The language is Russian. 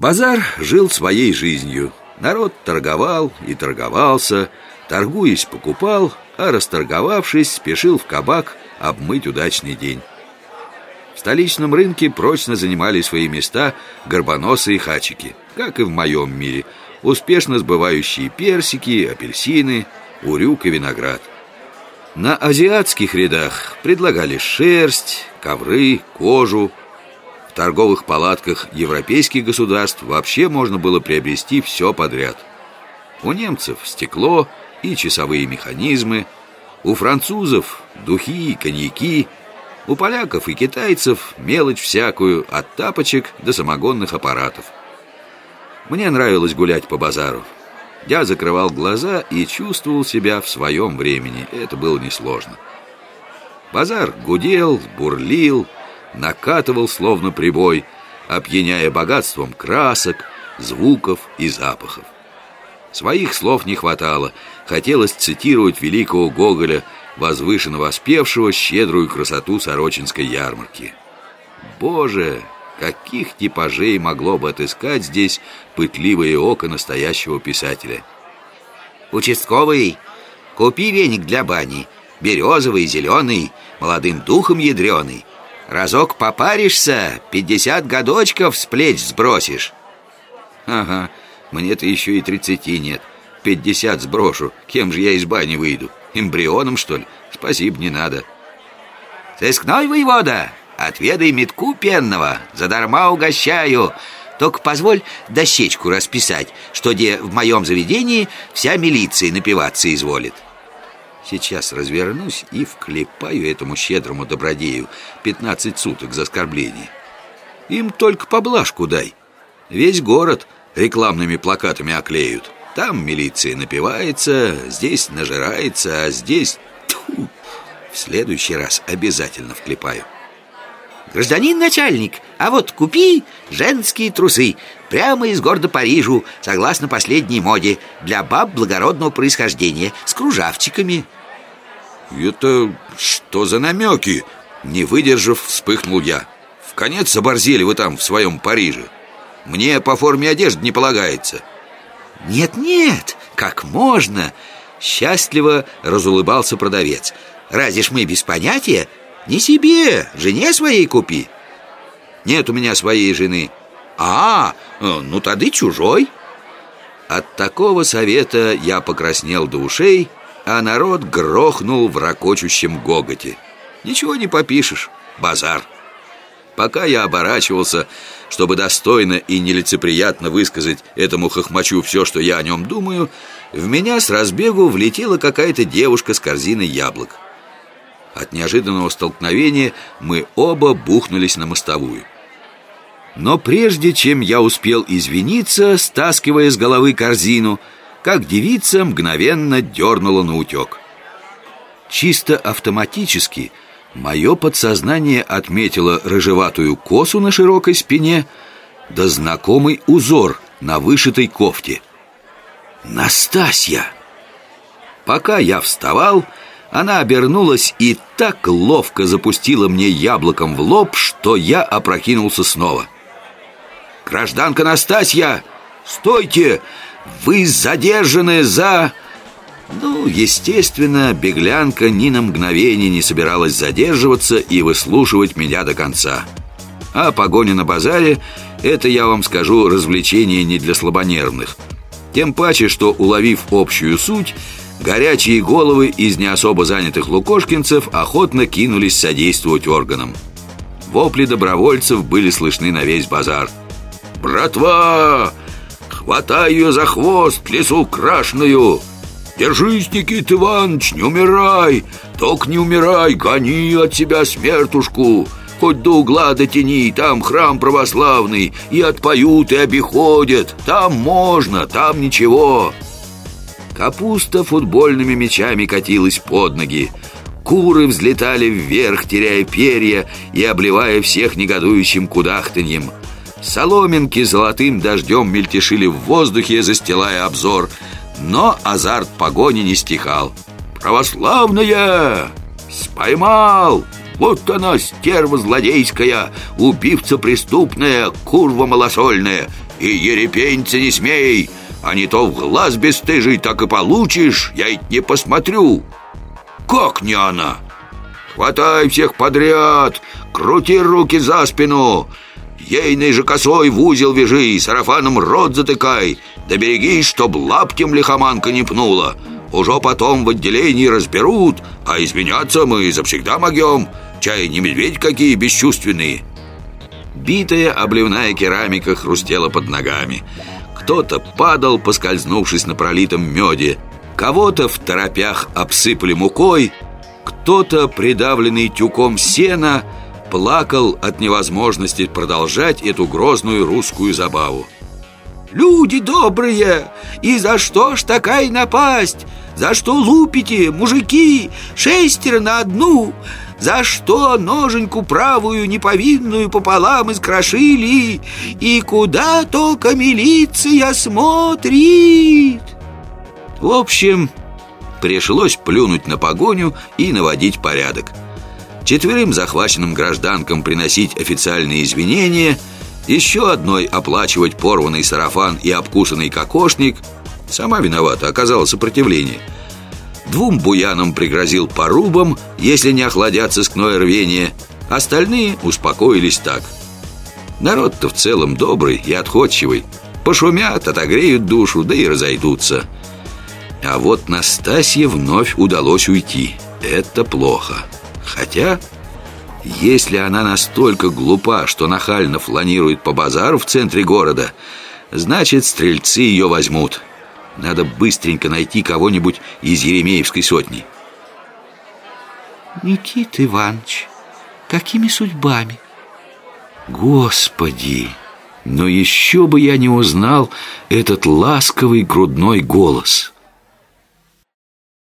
Базар жил своей жизнью. Народ торговал и торговался, торгуясь покупал, а расторговавшись, спешил в кабак обмыть удачный день. В столичном рынке прочно занимали свои места горбоносы и хачики, как и в моем мире, успешно сбывающие персики, апельсины, урюк и виноград. На азиатских рядах предлагали шерсть, ковры, кожу, в торговых палатках европейских государств вообще можно было приобрести все подряд. У немцев стекло и часовые механизмы, у французов духи и коньяки, у поляков и китайцев мелочь всякую, от тапочек до самогонных аппаратов. Мне нравилось гулять по базару. Я закрывал глаза и чувствовал себя в своем времени. Это было несложно. Базар гудел, бурлил, накатывал словно прибой, опьяняя богатством красок, звуков и запахов. Своих слов не хватало. Хотелось цитировать великого Гоголя, возвышенно воспевшего щедрую красоту Сорочинской ярмарки. Боже, каких типажей могло бы отыскать здесь пытливое око настоящего писателя? Участковый, купи веник для бани, березовый, зеленый, молодым духом ядреный. Разок попаришься, пятьдесят годочков с плеч сбросишь. Ага, мне-то еще и тридцати нет. Пятьдесят сброшу, кем же я из бани выйду? Эмбрионом, что ли? Спасибо, не надо. Сыскной воевода, отведай метку пенного Задарма угощаю. Только позволь дощечку расписать Что где в моем заведении вся милиция напиваться изволит Сейчас развернусь и вклепаю этому щедрому добродею 15 суток за оскорбление. Им только поблажку дай. Весь город рекламными плакатами оклеют. Там милиция напивается, здесь нажирается, а здесь... Тьфу, в следующий раз обязательно вклепаю. Гражданин начальник, а вот купи женские трусы Прямо из города Парижу, согласно последней моде Для баб благородного происхождения, с кружавчиками «Это что за намеки?» Не выдержав, вспыхнул я. В конец оборзели вы там в своем Париже. Мне по форме одежды не полагается. Нет-нет, как можно? Счастливо разулыбался продавец. Разве ж мы без понятия? Не себе, жене своей купи. Нет у меня своей жены. А, ну тогда чужой. От такого совета я покраснел до ушей а народ грохнул в ракочущем гоготе. Ничего не попишешь, базар. Пока я оборачивался, чтобы достойно и нелицеприятно высказать этому хохмачу все, что я о нем думаю, в меня с разбегу влетела какая-то девушка с корзиной яблок. От неожиданного столкновения мы оба бухнулись на мостовую. Но прежде чем я успел извиниться, стаскивая с головы корзину, как девица мгновенно дернула на утек. Чисто автоматически мое подсознание отметило рыжеватую косу на широкой спине да знакомый узор на вышитой кофте. Настасья! Пока я вставал, она обернулась и так ловко запустила мне яблоком в лоб, что я опрокинулся снова. «Гражданка Настасья! Стойте! Вы задержаны за...» Ну, естественно, беглянка ни на мгновение не собиралась задерживаться и выслушивать меня до конца. А погоня на базаре – это, я вам скажу, развлечение не для слабонервных. Тем паче, что, уловив общую суть, горячие головы из не особо занятых лукошкинцев охотно кинулись содействовать органам. Вопли добровольцев были слышны на весь базар. «Братва! Хватай ее за хвост, лесу крашную. Держись, Никита Иванович, не умирай. Только не умирай, гони от себя смертушку. Хоть до угла дотяни, там храм православный И отпоют, и обиходят. Там можно, там ничего. Капуста футбольными мячами катилась под ноги. Куры взлетали вверх, теряя перья И обливая всех негодующим кудахтаньем Соломинки золотым дождем мельтешили в воздухе, застилая обзор Но азарт погони не стихал «Православная! Споймал! Вот она, стерва злодейская, убивца преступная, курва малосольная. И ерепенься не смей, а не то в глаз бесстыжий так и получишь, я ведь не посмотрю. Как не она? Хватай всех подряд, крути руки за спину, Ейной же косой в узел вяжи, сарафаном рот затыкай, да берегись, чтоб лаптем лихоманка не пнула. Уже потом в отделении разберут, а изменяться мы завсегда могем. Чай не медведь какие бесчувственные. Битая обливная керамика хрустела под ногами. Кто-то падал, поскользнувшись на пролитом меде. Кого-то в торопях обсыпали мукой, кто-то, придавленный тюком сена, плакал от невозможности продолжать эту грозную русскую забаву. «Люди добрые! И за что ж такая напасть? За что лупите, мужики, шестеро на одну? За что ноженьку правую неповинную пополам искрошили? И куда только милиция смотрит?» В общем, пришлось плюнуть на погоню и наводить порядок четверым захваченным гражданкам приносить официальные извинения, еще одной оплачивать порванный сарафан и обкусанный кокошник. Сама виновата, оказала сопротивление. Двум буянам пригрозил порубом, если не охладятся скное рвение. Остальные успокоились так. Народ-то в целом добрый и отходчивый. Пошумят, отогреют душу, да и разойдутся. А вот Настасье вновь удалось уйти. Это плохо. Хотя, если она настолько глупа, что нахально фланирует по базару в центре города, значит, стрельцы ее возьмут. Надо быстренько найти кого-нибудь из Еремеевской сотни. Никита Иванович, какими судьбами? Господи, но еще бы я не узнал этот ласковый грудной голос.